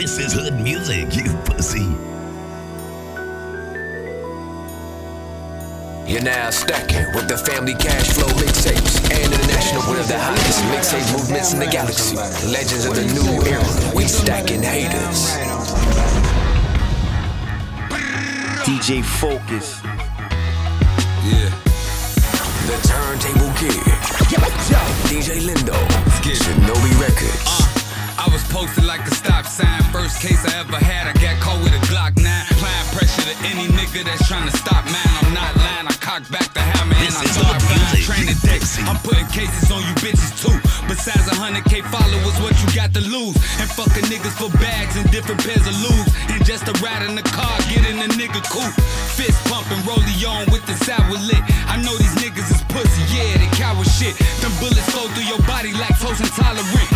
This is hood music, you pussy. You're now stacking with the family cash flow mixtapes and international one of the hottest mixtape movements in the galaxy. Legends of the new era. We stacking haters. DJ Focuz. Yeah. The Turntable Kid. DJ Lindo. Shinobi Recordz. Uh, I was posted like a stop sign. First case I ever had, I got caught with a Glock 9. Applying pressure to any nigga that's trying to stop mine. I'm not lying, I cock back the hammer This and I is start flying. Training decks. I'm putting cases on you bitches too. Besides a hundred K followers, what you got to lose? And fucking niggas for bags and different pairs of lubes. And just a ride in the car, get in the nigga coupe. Fist pumping, rollie on with the sour lit. I know these niggas is pussy, yeah, they coward shit. Them bullets flow through your body like toast intolerant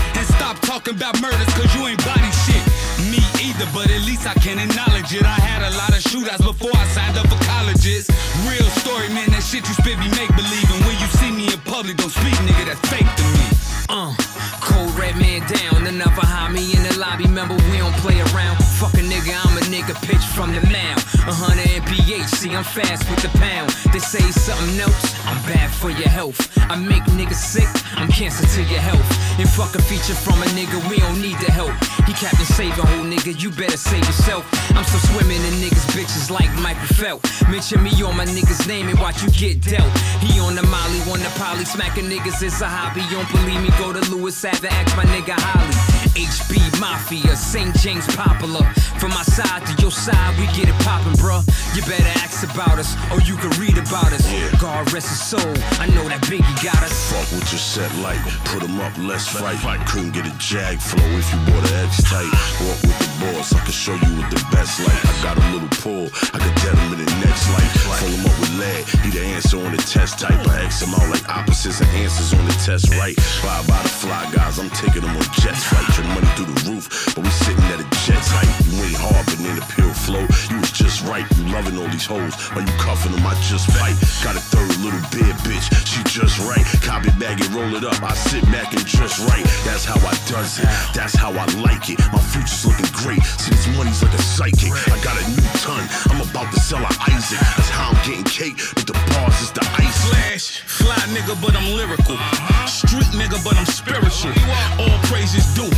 talking about murders, cause you ain't body shit. Me either, but at least I can acknowledge it. I had a lot of shootouts before I signed up for colleges. Real story, man, that shit you spit be make believe. And when you see me in public, don't speak, nigga, that's fake to me. Uh, cold red man down, Enough high me in the lobby. Remember, we don't play around. Fuck a nigga, I'm a nigga, pitch from the mouth. 100 MPH, see, I'm fast with the pound. They say something else, I'm bad for your health. I make niggas sick, I'm cancer to your health. And fuck a feature from a nigga, we don't need the help. He captain save a whole nigga, you better save yourself. I'm still swimming in niggas, bitches like Michael Phelps. Mention me on my nigga's name and watch you get dealt. He on the molly, on the poly, smacking niggas, it's a hobby. You don't believe me, go to Lewis Ave, ask my nigga Holly. HB Mafia, St. James Popular. From my side to your side, we get it poppin', bruh. You better ask about us, or you can read about us. Yeah. God rest his soul, I know that Biggie got us. Fuck with your set light, put 'em up, let's fight. Couldn't get a jag flow if you bought an X tight. Walk with the boss, I can show you what the best like. I got a little pull, I can dead him in the next life. Fill him up with lead, he the answer on the test type. I X him out like opposites and answers on the test right. Fly by the fly guys, I'm taking them on jets. Fight your money through the roof, but we sitting at a jet's height. You ain't hard, but in the pure flow, you was just right. You loving all these hoes, while you cuffing them, I just fight. Got a third little beer bitch, she just right. Copy bag it, roll it up, I sit back and just right. That's how I does it, that's how I like it. My future's looking great, see this money's like a psychic. I got a new ton, I'm about to sell a Isaac. That's how I'm getting cake, but the bars is the ice. Flash, fly nigga, but I'm lyrical. Street nigga, but I'm spiritual. All praises due.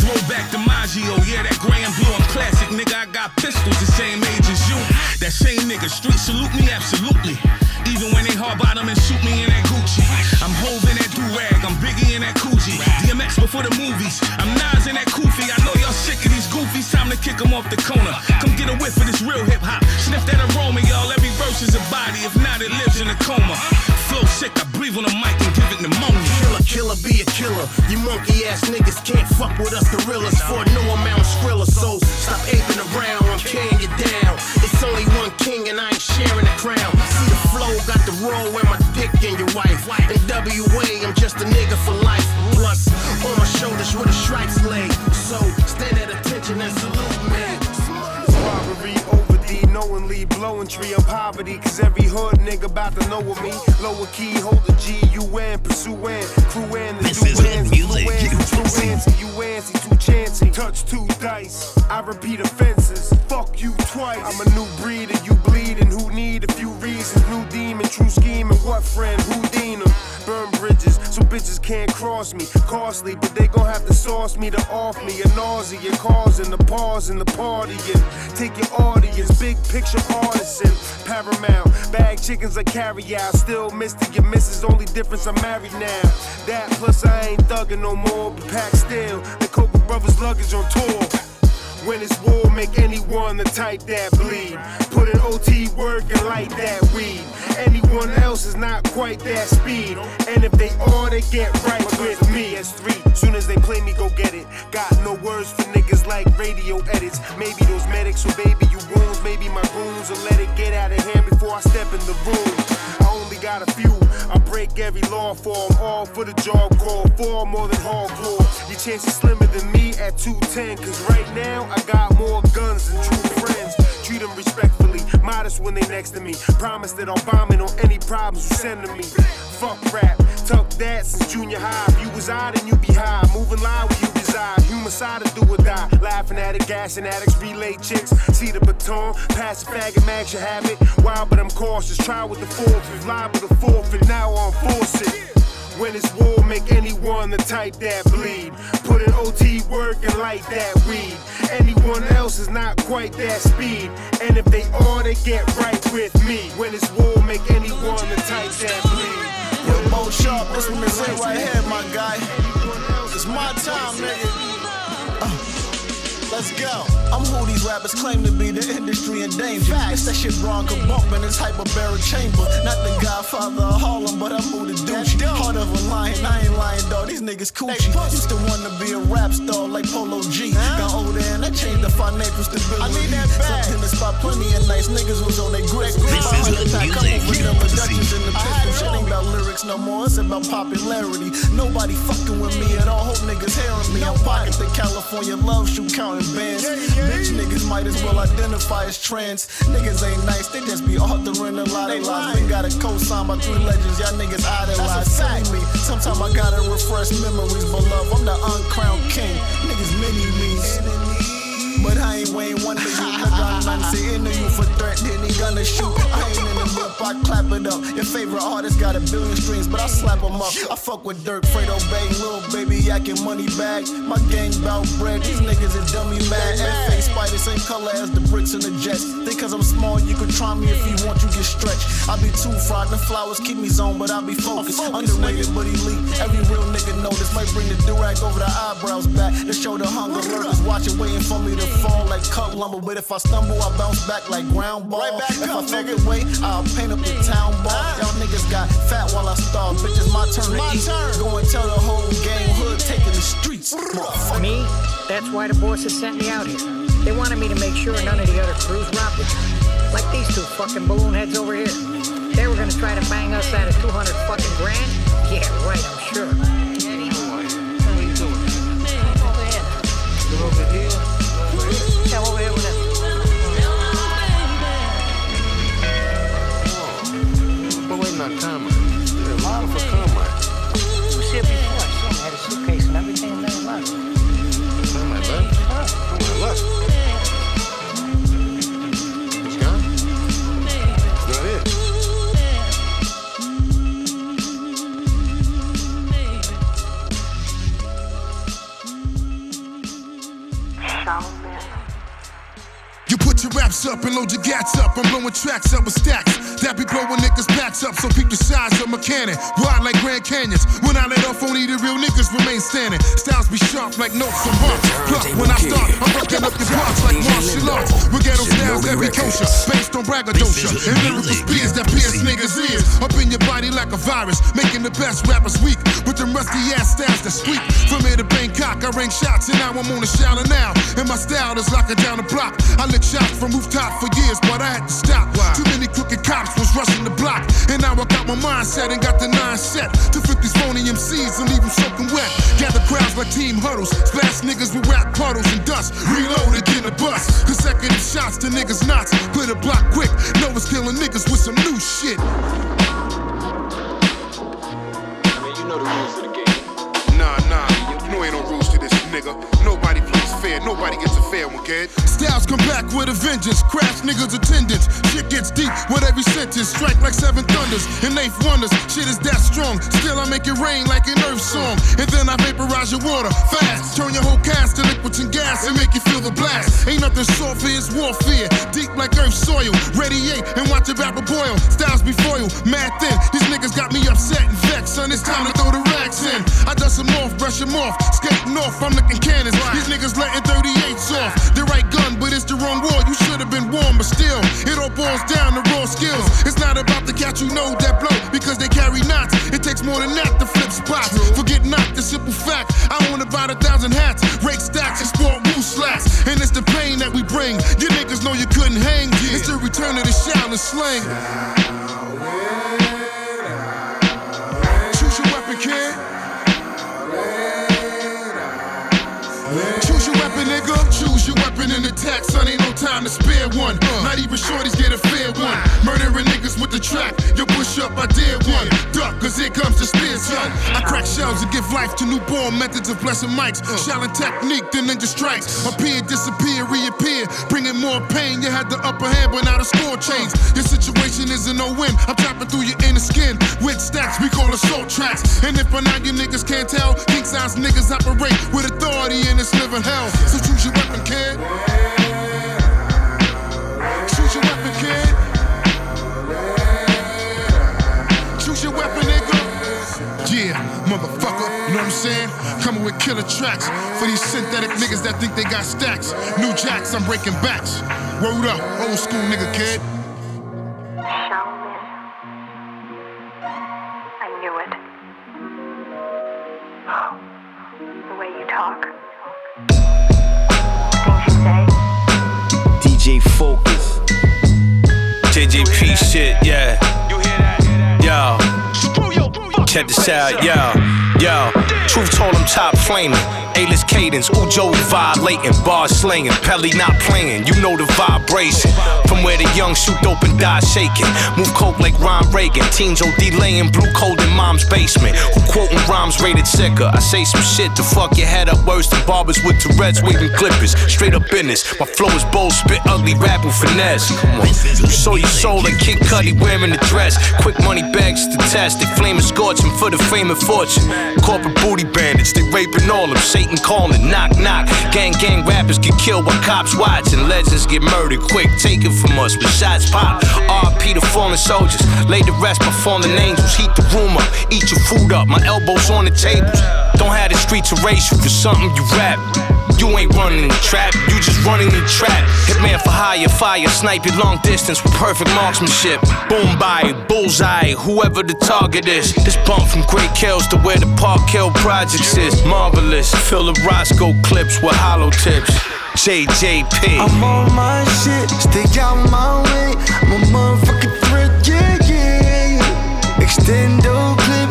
Throw back to Maggio, yeah, that spraying blue, I'm classic, nigga. I got pistols the same age as you. That same nigga, street salute me, absolutely. Even when they hard bottom and shoot me in that Gucci. I'm hovin' that do rag, I'm Biggie in that Coogi. DMX before the movies, I'm Nas in that kufi. I know y'all sick of these goofies, time to kick them off the corner. Come get a whiff of this real hip hop. Sniff that aroma, y'all. Every verse is a body, if not, it lives in a coma. Flow sick, I breathe on the mic and give it pneumonia. Killer, killer, be a killer. You monkey ass niggas can't fuck with us, gorillas. 40 blowing of poverty. Cause every hood nigga about to know of me. Lower key, hold the G, UN, pursuing, crewing, the This is hood doings, music, fluins, you the you antsy, too chancy. Touch two dice, I repeat offenses. Fuck you twice. I'm a new breed, and you bleeding. Who need a few reasons? New demon, true scheme, and what friend? Who deem 'em? Burn bridges, so bitches can't cross me. Costly, but they gon' have to sauce me to off me. A nausea, causing the pause in the party. And take your audience, big picture artisan. Paramount, bag chickens I carry out. Still Mr. Your missus, only difference I'm married now. That plus I ain't thugging no more, but pack still. The Coca Brothers luggage on tour. When it's war, make anyone the type that bleed. Put in OT work and light that weed. Anyone else is not quite that speed. And if they are, they get right with me. S3, soon as they play me, go get it. Got no words for niggas like radio edits. Maybe those medics will baby you wounds. Maybe my goons will let it get out of hand before I step in the room. Got a few. I break every law form, all for the job call. Four more than hardcore. Your chance is slimmer than me at 210. Cause right now, I got more guns than true friends. Treat them respectfully, modest when they next to me. Promise that I'll bomb it on any problems you send to me. Fuck rap, tuck that since junior high. If you was out and you be high, moving live where you reside. Human side of do or die. Laughing at it, gassing addicts, relay chicks. See the baton, pass the faggot, max your habit. Wild, but I'm cautious. Try with the fourth, if liable to forfeit. Now I'm force it. When it's war, make anyone the type that bleed. Put in OT work and light that weed. Anyone else is not quite that speed. And if they are, they get right with me. When it's war, make anyone the type that bleed. Yo, Mo Sharp, this one is right here, my guy. It's my time, nigga. Let's go. I'm who these rappers claim to be, the industry in danger. Facts. It's that shit Ron can bump in his hyperbaric chamber. Not the godfather of Harlem, but I'm who the douche. Heart of a lion, I ain't lying, dog. These niggas coochie. Used to want to be a rap star like Polo G. Got older and I changed the financial stability. I need that back. in the spot, plenty of nice niggas was on their grip. This is hood music, you pussy. in the pistol. Shit ain't about lyrics no more, it's about popularity. Nobody fucking with me at all. Hope niggas hearing me. I'm pocket the California love shoe counting bands. Bitch niggas might as well identify as trans. Niggas ain't nice, they just be authoring a lot of lies. We got a co-sign by three legends, y'all niggas idolize. Silly me, sometimes I gotta refresh memories, but love, I'm the uncrowned king. Niggas mini me. But I ain't Wayne Wonder, you nigga. I'm not saying to you for threat, then he gonna shoot. I ain't in the loop, I clap it up. Your favorite artist got a billion streams, but I slap him up. I fuck with Durk, Fredo Bay, Lil Baby, Yakin money bag. My gang bout bread, these niggas is dummy mad. F-face spider, same color as the bricks in the jets. Think cause I'm small, you could try me if you want, you get stretched. I be too fried, the flowers keep me zoned, but I be focused. Underrated, but elite. Every real nigga know this. Might bring the durag over the eyebrows back to show the hunger. Lurkers watching, waiting for me to fall like cut lumber. But if I stumble, I bounce back like ground ball. if I fuck it way, I'll paint up the town ball. Y'all niggas got fat while I starve. Bitch, it's my turn to eat. Go and tell the whole gang hood taking the streets. Motherfucker. Me? That's why the bosses sent me out here. They wanted me to make sure none of the other crews robbed it. Like these two fucking balloon heads over here. They were gonna try to bang us out of 200 fucking grand? Yeah, right, I'm sure. Yeah, We're waiting on Carmine. They're hard for Carmine. You was here before. I saw him. Had a suitcase and everything and then left. Carmine left? Carmine left. He's gone? He's not here. You put your raps up and load your gats up. I'm blowing tracks up with stacks. That be blowing niggas' backs up. So peep the size of my cannon. Wide like Grand Canyons. When I let off, only the real niggas remain standing. Styles be sharp like notes from hearts. Plus, when I start, I'm fucking up your parts like martial arts. With ghetto styles that be kosher. Based on braggadocio. And lyrical spears that pierce niggas' ears. Up in your body like a virus. Making the best rappers weak. With them rusty ass styles that sweep. From here to Bangkok, I ring shots. And now I'm on a shouter now. And my style is locking down the block. I lick shots from rooftop for years, but I had to stop. Too many crooked cops was rushing the block. And now I got my mindset and got the nine set to flip these phony MCs and leave them soaking wet. Gather crowds like team huddles. Splash niggas with rap puddles and dust. Reload again a bus. Consecutive shots to niggas knots. Clear the block quick. Know it's killing niggas with some new shit. Nigga. Nobody fair, nobody gets a fair one, kid. Styles come back with a vengeance, crash niggas' attendance. Shit gets deep with every sentence, strike like seven thunders and eighth wonders. Shit is that strong, still I make it rain like an earth song. And then I vaporize your water fast, turn your whole cast to liquids and gas and make you feel the blast. Ain't nothing soft here, it's warfare, deep like earth soil. Radiate and watch the rapper boil. Styles be foil, mad thin. These niggas got me upset and vexed, son. It's time to throw the racks in. I dust them off, brush them off, skating off. I'm looking cannons. These niggas letting 38s off. The right gun, but it's the wrong war. You should have been warm, but still, it all boils down to raw skills. It's not about the cat you know that blow because they carry knots. It takes more than that to flip spots. Forget not the simple fact. I own about a thousand hats, rake stacks, and sport wool slats. And it's the pain that we bring. You niggas know you couldn't hang. It's the return of the shout and slang. Track. You push up, I did one. Duck, cause here comes the spear yo. I crack shells and give life to newborn methods of blessing mics. Uh. Shelling technique, the ninja strikes. Uh. Appear, disappear, reappear. Bringing more pain. You had the upper hand, but now the score changed. Uh. Your situation is a no win. I'm tapping through your inner skin. With stacks, we call assault tracks. And if by now you niggas can't tell, king size niggas operate with authority in this living hell. So choose your weapon, kid. Killer tracks for these synthetic niggas that think they got stacks. New jacks, I'm breaking backs. Word up, old school nigga, kid. I knew it. The way you talk. DJ Focuz. JJP shit, yeah. You hear that? Yo. Check this out, yo. Yo. Truth told him top flaming. A-list cadence, Ujo violating, bars slinging, Pelly not playing. You know the vibration. From where the young shoot dope and die shaking. Move coke like Ron Reagan. Teens OD laying blue cold in mom's basement. Who quoting rhymes rated sicker. I say some shit to fuck your head up worse than barbers with Tourette's waving clippers. Straight up business. My flow is bold, spit ugly, rap with finesse. Come on. You sold your soul like Kid Cudi wearing the dress. Quick money bags to test. They scorching for the fame and fortune. Corporate booty bandits, they raping all them. Satan calling, knock knock. Gang gang rappers get killed while cops watching. Legends get murdered quick, take it from us with shots pop. RP the fallen soldiers, lay the rest by fallen angels. Heat the room up, eat your food up. My elbows on the tables. Don't have the streets erase you for something you rap. You ain't running the trap, you just running the trap. Hitman for hire, fire, snipe it long distance with perfect marksmanship. Boom by, bullseye, whoever the target is. This bump from Great Kills to where the Park Hill Projects is. Marvelous, fill the Roscoe clips with hollow tips. JJP. I'm on my shit, stay out my way. I'm a motherfucking threat, yeah, yeah. Extendo clip,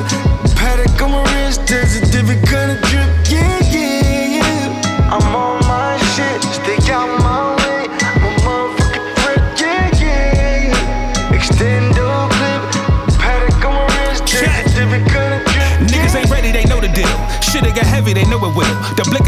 paddock on my wrist, there's a different kind it will. The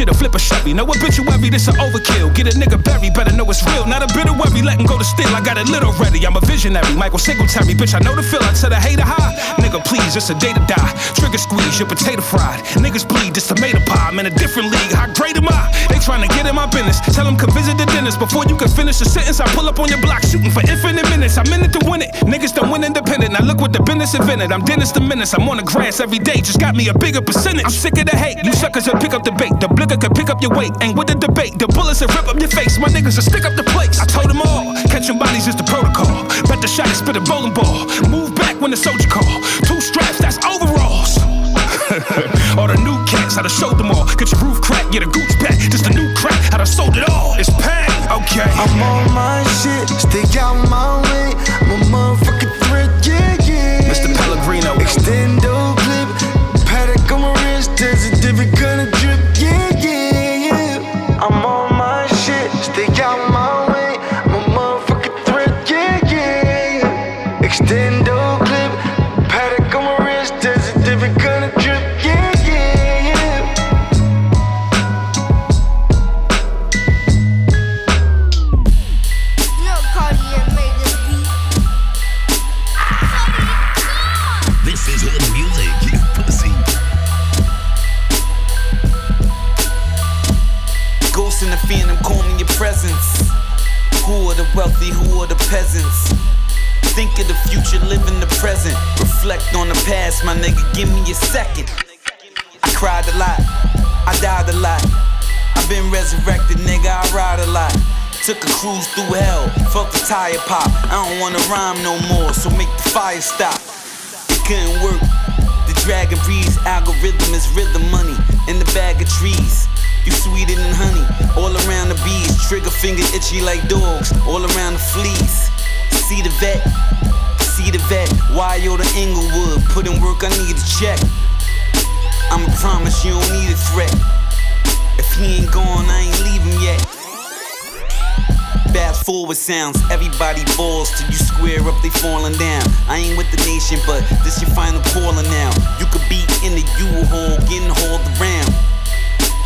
shit'll flip a Chevy. No obituary, this a overkill. Get a nigga buried, better know it's real. Not a bit of worry, letting go to still. I got a little ready. I'm a visionary, Michael Singletary. Bitch, I know the feel. I tell the hater high. Nigga, please, it's a day to die. Trigger squeeze, your potato fried. Niggas bleed, this tomato pie. I'm in a different league. How great am I? They trying to get in my business. Tell them come visit the dentist. Before you can finish a sentence, I pull up on your block shooting for infinite minutes. I'm in it to win it. Niggas don't win independent. Now look what the business invented. I'm Dennis the Menace. I'm on the grass every day. Just got me a bigger percentage. I'm sick of the hate. You suckers will pick up the bait. The blicker can pick up your weight. Ain't with the debate. The bullets will rip up your face. My niggas will stick up the place. I told them all. Catching bodies is the protocol. Bet the shot is spit a bowling ball. Move back when the soldier call. Two straps, that's overalls. all the new cats, I done showed them all. Get your roof crack, get a gooch back. Just a new crack, I done sold it all. It's pain, okay. I'm on my shit, stay out my way. I'm a motherfucking Think of the future, live in the present. Reflect on the past, my nigga, give me a second. I cried a lot, I died a lot. I've been resurrected, nigga, I ride a lot. Took a cruise through hell, felt the tire pop. I don't wanna rhyme no more, so make the fire stop. It couldn't work. The dragon breeze algorithm is rhythm money in the bag of trees. You sweeter than honey, all around the bees. Trigger finger itchy like dogs, all around the fleas. See the vet, see the vet. Why yo to Inglewood? Put in work, I need a check. I'ma promise you don't need a threat. If he ain't gone, I ain't leaving yet. Fast forward sounds. Everybody balls till you square up, they falling down. I ain't with the nation, but this your final calling now. You could be in the U-Haul, getting hauled around.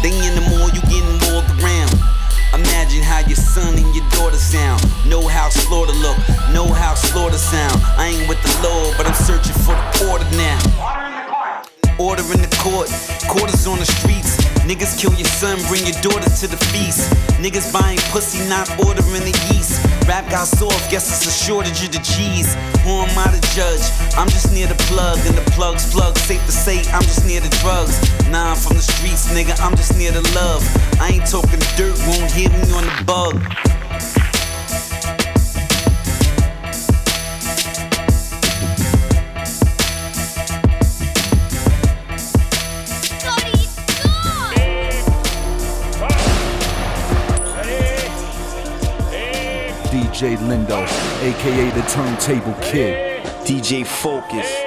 They in the mall, you getting mauled around. Daughter sound. Know how slaughter look, know how slaughter sound. I ain't with the Lord, but I'm searching for the order now. Order in the court, quarters on the streets. Niggas kill your son, bring your daughter to the feast. Niggas buying pussy, not ordering the yeast. Rap got soft, guess it's a shortage of the cheese. Who am I to judge? I'm just near the plug, and the plug's plug. Safe to say, I'm just near the drugs. Nah, I'm from the streets, nigga, I'm just near the love. I ain't talking dirt, won't hit me on the bug. DJ Lindo, aka the Turntable Kid. DJ Focuz.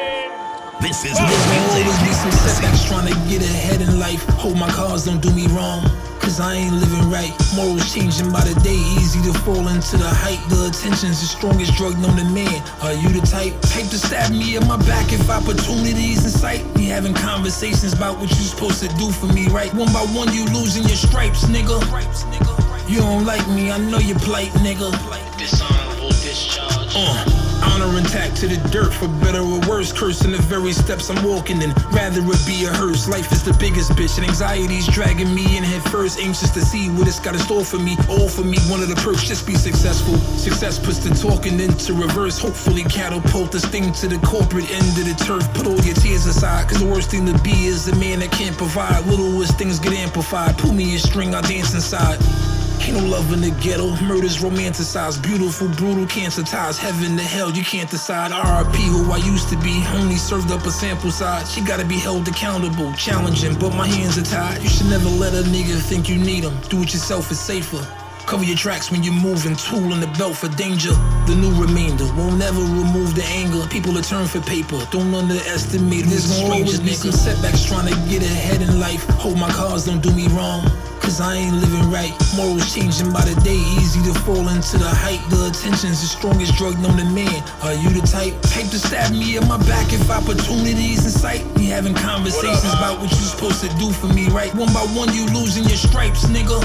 This is Always be some setbacks trying to get ahead in life. Hold my cars, don't do me wrong. Cause I ain't living right. Morals changing by the day, easy to fall into the height. The attention's the strongest drug known to man. Are you the type? Type to stab me in my back if opportunities in sight? We having conversations about what you supposed to do for me, right? One by one, you losing your stripes, nigga. You don't like me, I know you're plight, nigga. Dishonorable discharge. Uh. Honor intact to the dirt, for better or worse. Cursing the very steps I'm walking in. Rather it be a hearse. Life is the biggest bitch, and anxiety's dragging me in head first. Anxious to see what it's got in store for me. All for me, one of the perks, just be successful. Success puts the talking into reverse. Hopefully, catapult this thing to the corporate end of the turf. Put all your tears aside, cause the worst thing to be is a man that can't provide. Littlest things get amplified. Pull me a string, I dance inside. Ain't no love in the ghetto, murders romanticized, beautiful, brutal, cancer ties, heaven to hell, you can't decide. RIP, who I used to be, only served up a sample size. She gotta be held accountable, challenging, but my hands are tied. You should never let a nigga think you need him. Do it yourself, it's safer. Cover your tracks when you're moving, tool in the belt for danger. The new remainder won't never remove the anger. People that turn for paper, don't underestimate There's gonna always be some setbacks trying to get ahead in life. Hold my cars, don't do me wrong. Cause I ain't living right. Morals changing by the day, easy to fall into the height. The attention's the strongest drug known to man. Are you the type? Type to stab me in my back if opportunities in sight. We having conversations about what you supposed to do for me, right? One by one, you losing your stripes, nigga.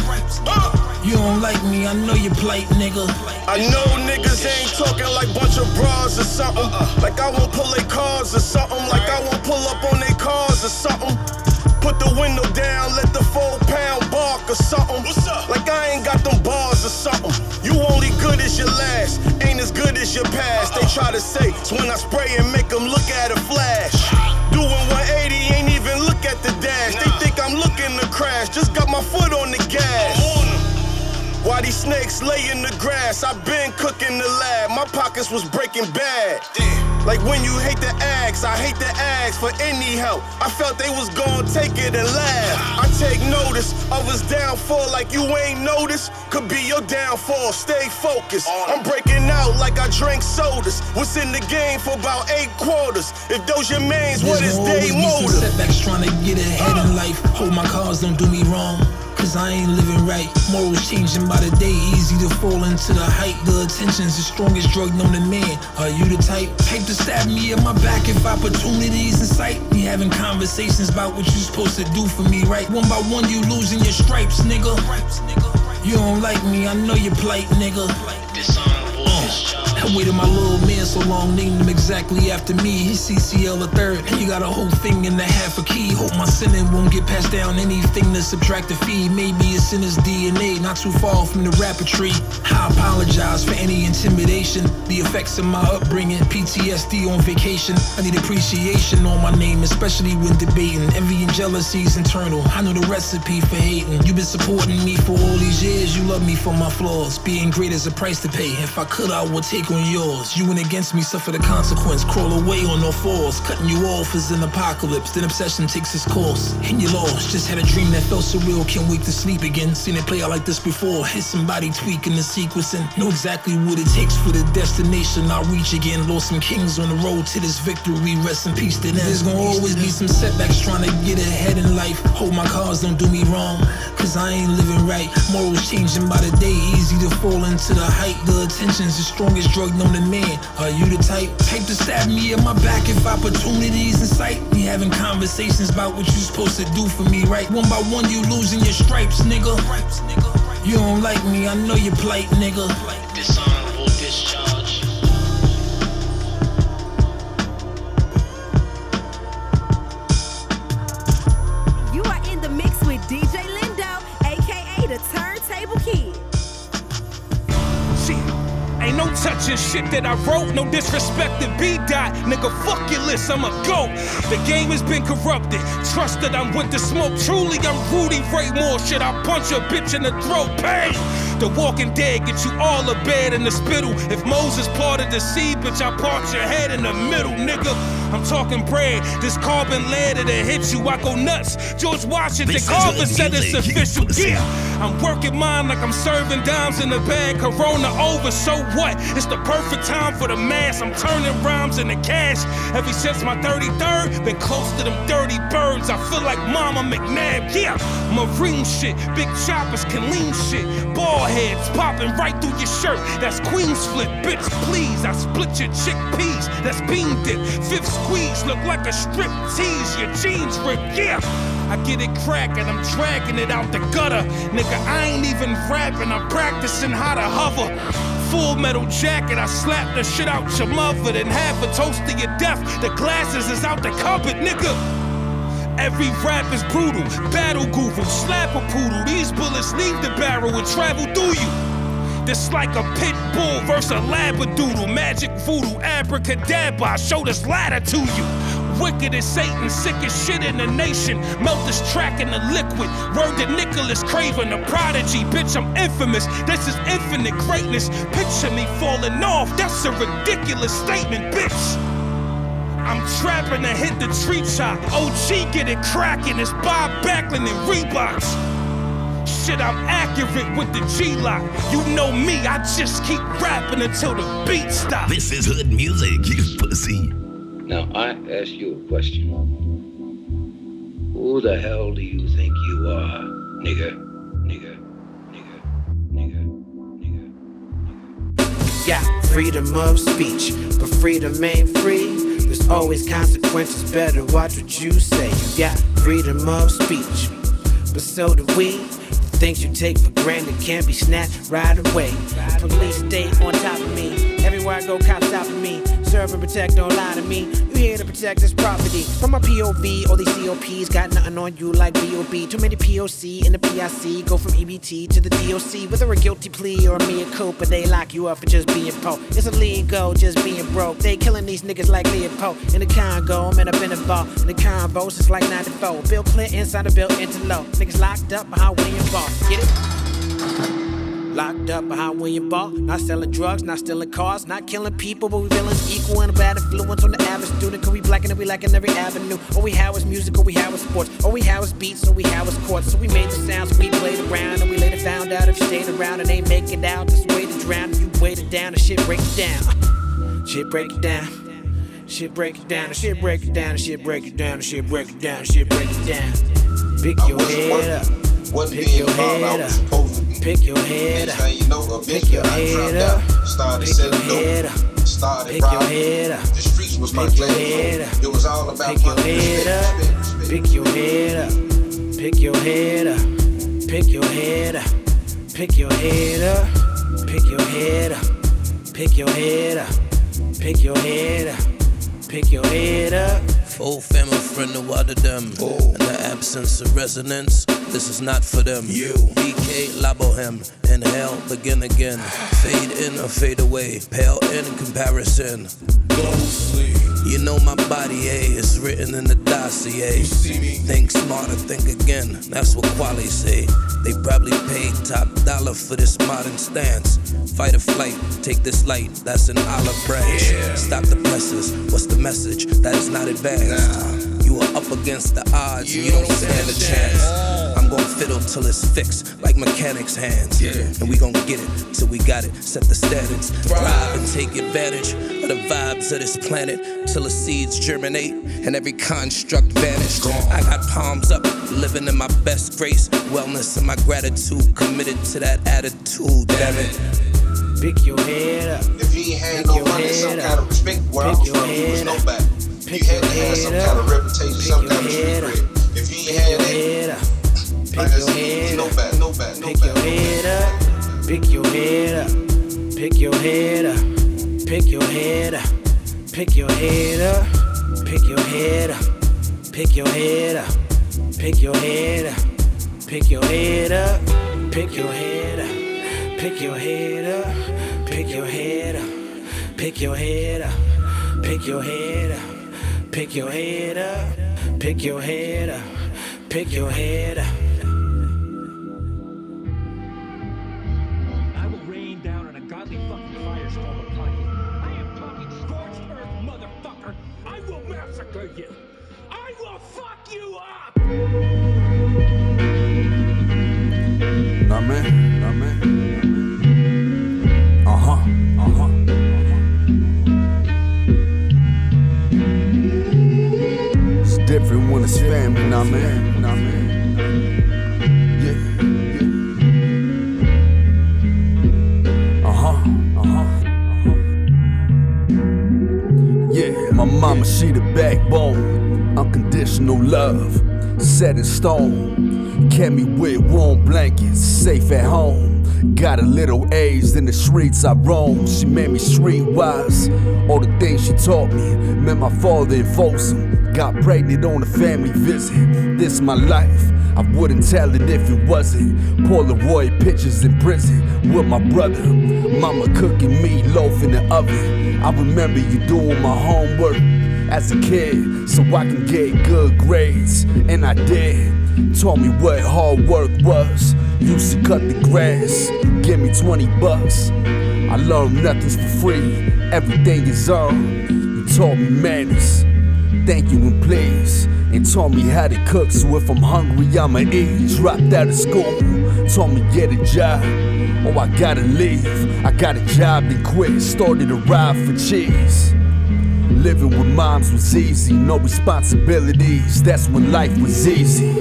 You don't like me, I know you plight, nigga. I know niggas ain't talking like bunch of bras or something. Like I won't pull their cars or something. Like I won't pull up on their cars or something. Put the window down, let the four pound or something. Like I ain't got them bars or something. You only good as your last, ain't as good as your past. They try to say, it's when I spray and make them look at a flash. Doing 180, ain't even look at the dash. They think I'm looking to crash, just got my foot on the gas. Why these snakes lay in the grass? i been cooking the lab, my pockets was breaking bad. Like when you hate the ags, I hate the ags for any help. I felt they was gonna take it and laugh. I take notice of his downfall like you ain't noticed. Could be your downfall, stay focused. I'm breaking out like I drank sodas. What's in the game for about eight quarters? If those your mains, what is There's they always be some motive? setbacks trying to get ahead in life. Hold my cars, don't do me wrong. Cause I ain't living right. Morals changing by the day, easy to fall into the hype. The attention's the strongest drug known to man. Are you the type? Type to stab me in my back if opportunities in sight. We having conversations about what you supposed to do for me, right? One by one, you losing your stripes, nigga. You don't like me, I know you plight, nigga. Uh, I waited my little man so long, named him exactly after me. He's CCL the third. He got a whole thing in the half a key. Hope my sinning won't get passed down. Anything to subtract the fee. Maybe it's in his DNA, not too far from the rapper tree. I apologize for any intimidation. The effects of my upbringing, PTSD on vacation. I need appreciation on my name, especially when debating. Envy and jealousy's internal. I know the recipe for hating. You've been supporting me for all these years. You love me for my flaws. Being great is a price to pay. If I could, I would take yours. You went against me, suffer the consequence. Crawl away on all fours. Cutting you off is an apocalypse. Then obsession takes its course. And you lost. Just had a dream that felt surreal. Can't wake to sleep again. Seen it play out like this before. Hit somebody tweaking the sequence and know exactly what it takes for the destination I'll reach again. Lost some kings on the road to this victory. Rest in peace to them. There's gonna always be some setbacks trying to get ahead in life. Hold my cars don't do me wrong. Cause I ain't living right. Morals changing by the day. Easy to fall into the height. The attention's the strongest man. Are you the type? Type to stab me in my back if opportunities in sight? We having conversations about what you supposed to do for me, right? One by one, you losing your stripes, nigga. You don't like me, I know you're plight, nigga. Dishonorable discharge. Ain't no touching shit that I wrote, no disrespect to B dot. Nigga, fuck your list, I'm a goat. The game has been corrupted. Trust that I'm with the smoke. Truly, I'm Rudy Ray Moore. Shit, I punch a bitch in the throat. Pain. The walking dead get you all a bed in the spittle. If Moses parted the sea, bitch, I part your head in the middle, nigga. I'm talking bread. This carbon lead it'll hit you. I go nuts. George Washington Carver said it's official. Yeah. I'm working mine like I'm serving dimes in the bag. Corona over, so what? It's the perfect time for the mass. I'm turning rhymes into cash. Ever since my 33rd, been close to them dirty birds. I feel like Mama McNabb. Yeah, marine shit. Big choppers can lean shit. Ball heads popping right through your shirt. That's Queen's flip, bitch. Please, I split your chickpeas. That's bean dip. Fifth squeeze look like a strip tease. Your jeans rip. Yeah. I get it crackin', I'm dragging it out the gutter. Nigga, I ain't even rapping, I'm practicing how to hover. Full metal jacket, I slap the shit out your mother, then half a toast to your death. The glasses is out the cupboard, nigga. Every rap is brutal, battle guru, slap a poodle. These bullets leave the barrel and travel through you. This like a pit bull versus a labradoodle. Magic voodoo, abracadabra. I show this ladder to you. Wicked as Satan, sick as shit in the nation. Melt this track in the liquid. Word to Nicholas Craven, the prodigy. Bitch, I'm infamous. This is infinite greatness. Picture me falling off. That's a ridiculous statement, bitch. I'm trapping to hit the tree top. OG get it cracking. It's Bob Backlund and Reeboks. Shit, I'm accurate with the G lock. You know me, I just keep rapping until the beat stops. This is hood music, you pussy. Now, I ask you a question. Who the hell do you think you are, nigga? Nigga. Got freedom of speech, but freedom ain't free. There's always consequences, better watch what you say. You got freedom of speech, but so do we. Things you take for granted can't be snatched right away. Police stay on top of me. Everywhere I go, cops stopping me. Serve and protect, don't lie to me. You here to protect this property. From my POV, all these COPs got nothing on you like BOB. Too many POC in the PIC. Go from EBT to the DOC. Whether a guilty plea or mea culpa, they lock you up for just being po. It's illegal, just being broke. They killing these niggas like Leopold. In the Congo, I'm in a ball. In the convo since like 94. Bill Clinton inside the bill into low. Niggas locked up behind William Barr. Get it? Locked up behind William Barr. Not selling drugs, not stealing cars, not killing people, but we villains equal and a bad influence on the average student. Cause we black and we like in every avenue. All we have is music, all we have is sports. All we have is beats, all we have is chords. So we made the sounds, we played around, and we later found out if you stayed around and ain't make it out, this way to drown. If you it down, the shit break it down. Shit break it down. Shit break it down, shit break it down, shit break it down, shit break it down, shit break it down. Pick your head up. Pick your head up. Pick your head up. Pick your head up. Pick your head up. Pick your head up. The streets was my playground. It was all about Pick your head up. Pick your head up. Pick your head up. Pick your head up. Pick your head up. Pick your head up. Pick your head up. Pick your head up. Pick your head up. Full family friend of water them. In the absence of resonance, this is not for them. You. BK Labohem. Inhale, begin again. Fade in or fade away. Pale in comparison. Ghostly. You know my body, eh? It's written in the dossier. Think smarter, think again. That's what quality say. They probably paid top dollar for this modern stance. Fight or flight, take this light, that's an olive branch. Stop the presses, what's the message? That is not advanced. You are up against the odds, and you don't stand a chance. I'm gon' fiddle till it's fixed, like mechanics' hands. Yeah. And we gon' get it till we got it. Set the standards, thrive and take advantage of the vibes of this planet till the seeds germinate and every construct vanish. I got palms up, living in my best grace, wellness and my gratitude, committed to that attitude. Damn it. Pick your head up. If you ain't had no money, some kind of respect, where I'm from, he was nobody. You had to have some kind of reputation, some kind of street cred. If he ain't had that, like I said, he was nobody, nobody, Pick your head up. Pick your head up. Pick your head up. Pick your head up. Pick your head up. Pick your head up. Pick your head up. Pick your head up. Pick your head up. Pick your head up. Pick your head up. Pick your head up. Pick your head up. Pick your head up. Pick your head up. Pick your head up. Pick your head up. Yeah. My mama, she the backbone. Unconditional love, set in stone. Kept me with warm blankets, safe at home. Got a little age in the streets I roam. She made me streetwise. All the things she taught me. Met my father in Folsom. Got pregnant on a family visit. This my life. I wouldn't tell it if it wasn't. Polaroid pictures in prison with my brother. Mama cooking meatloaf in the oven. I remember you doing my homework as a kid so I can get good grades. And I did. Taught me what hard work was. Used to cut the grass. Give me 20 bucks. I learned nothing's for free. Everything is earned. You taught me manners. Thank you and please. And taught me how to cook, so if I'm hungry, I'ma eat. Dropped out of school, told me get a job. Oh, I gotta leave. I got a job, then quit. Started a ride for cheese. Living with moms was easy, no responsibilities. That's when life was easy.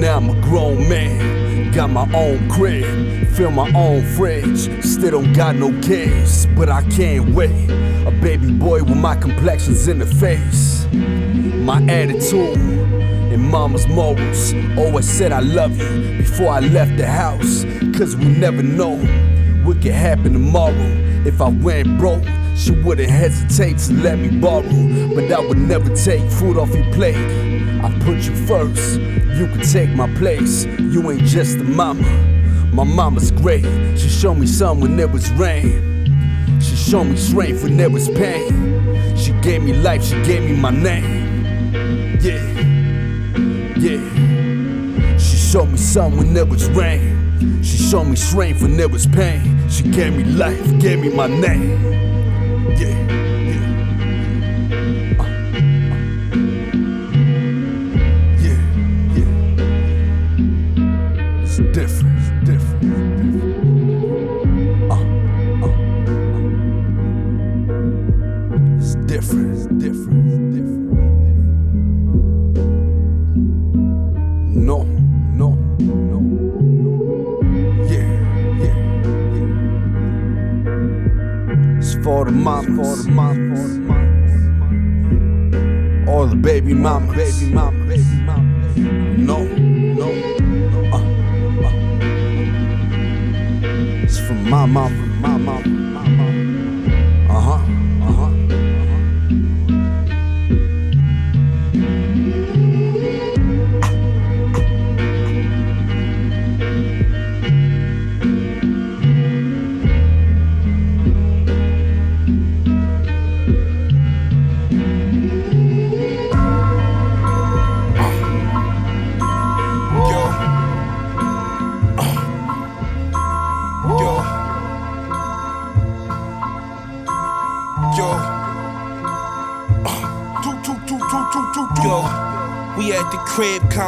Now I'm a grown man, got my own crib, fill my own fridge. Still don't got no kids, but I can't wait. A baby boy with my complexions in the face. My attitude and mama's morals. Always said I love you before I left the house. Cause we never know what could happen tomorrow. If I went broke, she wouldn't hesitate to let me borrow. But I would never take food off your plate. I put you first, you can take my place. You ain't just a mama. My mama's great. She showed me sun when there was rain. She showed me strength when there was pain. She gave me life, she gave me my name. Yeah, yeah. She showed me sun when there was rain. She showed me strength when there was pain. She gave me life, gave me my name.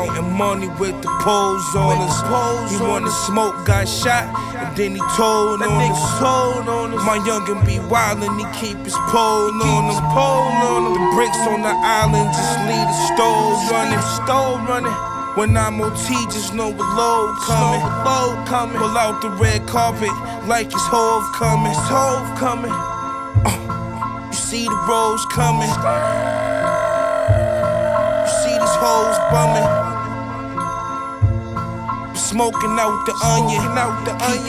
Counting money with the poles on us. He wanna smoke, got shot, and then he told on us. My youngin' be wildin', he keep his pole on him. The bricks on the island just leave the stove running. Stove running. When I'm OT, just know a load coming. Load coming. Pull out the red carpet like it's Hove coming. It's Hove coming. Uh, you see the rose coming. You see these hoes bumming. Smoking out the onion. Out the onion.